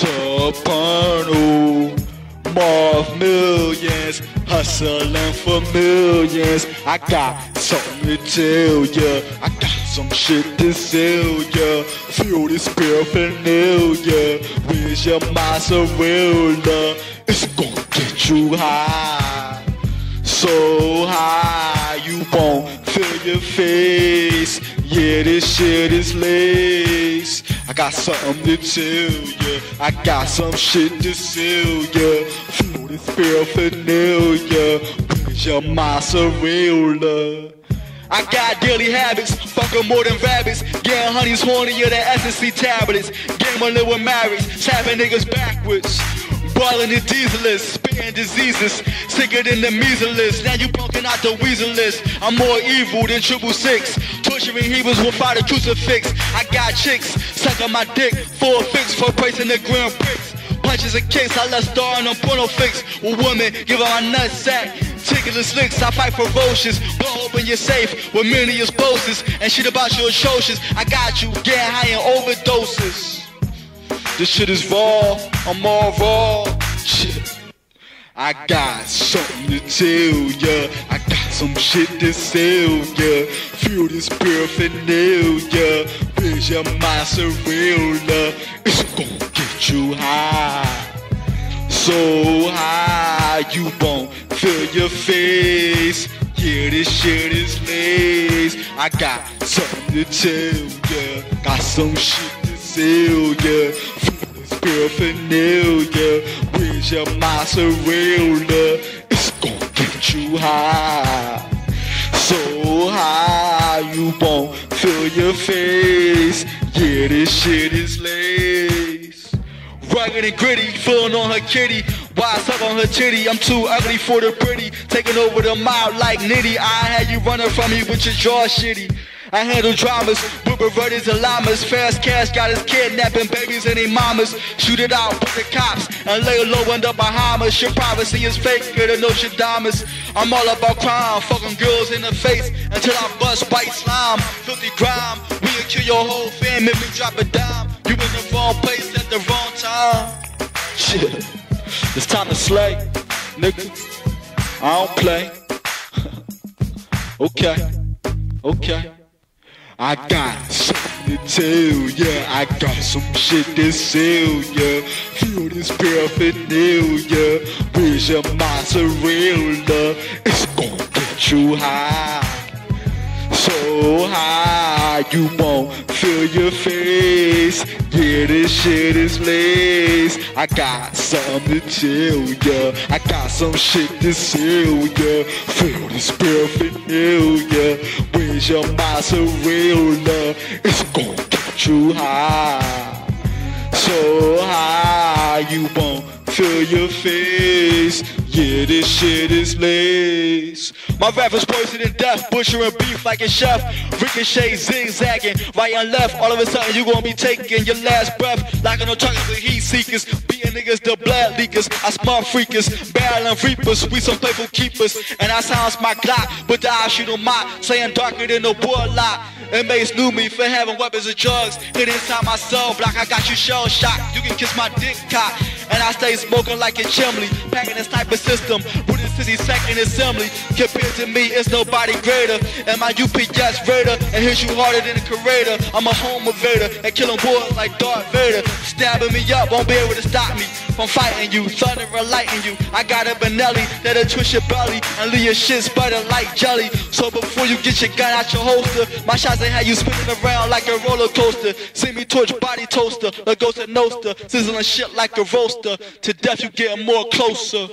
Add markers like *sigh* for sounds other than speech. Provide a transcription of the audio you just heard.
Soprano, Marv millions, hustling for millions. I got something to tell ya. I got some shit to sell ya. Feel this paraphernalia. Where's your mozzarella? It's gonna get you high. So high, you won't feel your face. Yeah, this shit is lace. I got something to tell ya. I got some shit to sell ya. Feel this paraphernalia. Where's your mozzarella? I got daily habits, fucking more than rabbits. Getting honey's hornier than SNC tablets. Game on little marriage, tapping niggas backwards. Boiling the dieselers, spitting diseases, sicker than the measles. Now you bunking out the weasel list. I'm more evil than triple six. Torturing Hebrews without a crucifix. I got chicks sucking my dick, for a fix for praising the grand pricks. Punches and kicks, I let star on porno fix. With women, give her my nutsack. Tickler slicks, I fight ferocious. Blow open your safe with many explosives and shit about your atrocious. I got you, get high in overdoses. This shit is raw, I'm all raw. I got something to tell ya. I got some shit to sell ya. Feel this paraphernalia. Where's your mozzarella? It's gonna get you high. So high, you won't feel your face. Yeah, this shit is lace. I got something to tell ya. Got some shit to sell ya. Feel this paraphernalia. Where's your mozzarella? It's gonna get you high. So high, you won't feel your face. Yeah, this shit is lace. Rugged and gritty, feeling on her kitty. Why suck on her titty? I'm too ugly for the pretty. Taking over the mouth like nitty. I had you running from me with your jaw shitty. I handle dramas with perverted and llamas. Fast cash got us kidnapping babies and their mamas. Shoot it out with the cops and lay low in the Bahamas. Your privacy is fake, faker than Nostradamus. I'm all about crime, fucking girls in the face until I bust white slime. Filthy grime, we'll kill your whole fam if we drop a dime. You in the wrong place at the wrong time. Shit, it's time to slay, nigga. I don't play. *laughs* okay, okay. I got something to tell ya. I got some shit to sell ya. Feel this paraphernalia. Where's your mozzarella? It's gonna get you high. So high, you won't feel your face. Yeah, this shit is lace. I got something to tell ya. I got some shit to sell ya. Feel this paraphernalia. Where's your mozzarella? It's gonna get you high. So high, you won't feel your face. Yeah, this shit is lace. My rappers poison and death, butchering beef like a chef. Ricochet zigzagging, right and left. All of a sudden, you gonna be taking your last breath. Like no target for heat seekers. Beating niggas, the blood leakers. I smart freakers, barreling reapers. We some playful keepers. And I sounds my Glock, but the eyes shoot on my. Saying darker than a warlock. Inmates knew me for having weapons and drugs. Hid inside my cell block, I got you shell shocked. You can kiss my dick cock. And I stay smoking like a chimney. Packing this type of system. A 60 second assembly. Compared to me, it's nobody greater. And my UPS raider. And hit you harder than a curator. I'm a home invader. And killing boys like Darth Vader. Stabbing me up, won't be able to stop me from fighting you. Thunder and lighting you. I got a Benelli that'll twist your belly. And leave your shit sputter like jelly. So before you get your gun out your holster, my shots ain't have you spinning around like a roller coaster. See me torch body toaster. The ghost of Noster. Sizzling shit like a roaster. To death you getting more closer.